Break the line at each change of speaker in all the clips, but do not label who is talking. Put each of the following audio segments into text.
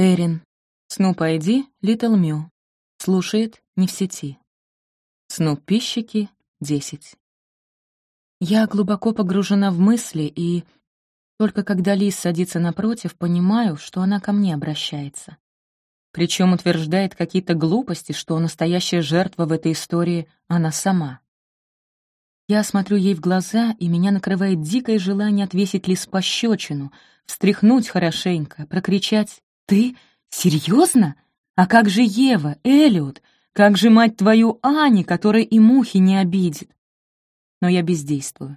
Эрин. Снуп ID Little Mew. Слушает не в сети. Снуп пищики 10. Я глубоко погружена в мысли, и только когда Лиз садится напротив, понимаю, что она ко мне обращается. Причем утверждает какие-то глупости, что настоящая жертва в этой истории — она сама. Я смотрю ей в глаза, и меня накрывает дикое желание отвесить Лиз пощечину, встряхнуть хорошенько, прокричать «Ты? Серьезно? А как же Ева, Элиот? Как же, мать твою, Ани, которая и мухи не обидит?» Но я бездействую,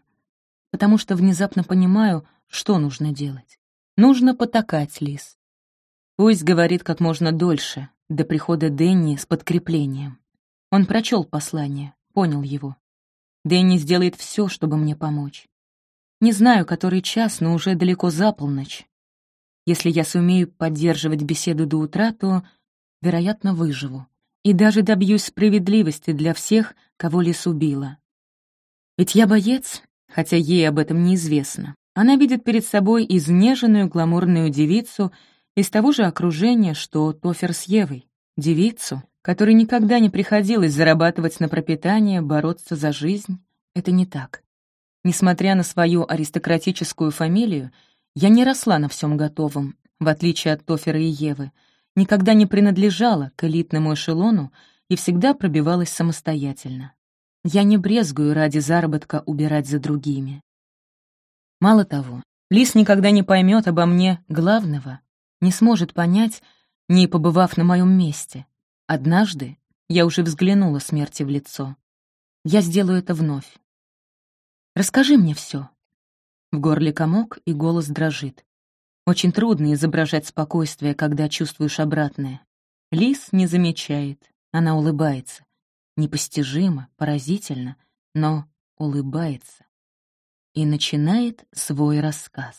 потому что внезапно понимаю, что нужно делать. Нужно потакать Лиз. Пусть говорит как можно дольше, до прихода Дэнни с подкреплением. Он прочел послание, понял его. Дэнни сделает все, чтобы мне помочь. Не знаю, который час, но уже далеко за полночь. Если я сумею поддерживать беседу до утра, то, вероятно, выживу. И даже добьюсь справедливости для всех, кого Лис убила. Ведь я боец, хотя ей об этом неизвестно. Она видит перед собой изнеженную гламурную девицу из того же окружения, что Тофер с Евой. Девицу, которой никогда не приходилось зарабатывать на пропитание, бороться за жизнь. Это не так. Несмотря на свою аристократическую фамилию, я не росла на всем готовом, в отличие от Тофера и Евы, никогда не принадлежала к элитному эшелону и всегда пробивалась самостоятельно. Я не брезгую ради заработка убирать за другими. Мало того, Лис никогда не поймет обо мне главного, не сможет понять, не побывав на моем месте. Однажды я уже взглянула смерти в лицо. Я сделаю это вновь. Расскажи мне все. В горле комок, и голос дрожит. Очень трудно изображать спокойствие, когда чувствуешь обратное. Лис не замечает, она улыбается. Непостижимо, поразительно, но улыбается. И начинает свой рассказ.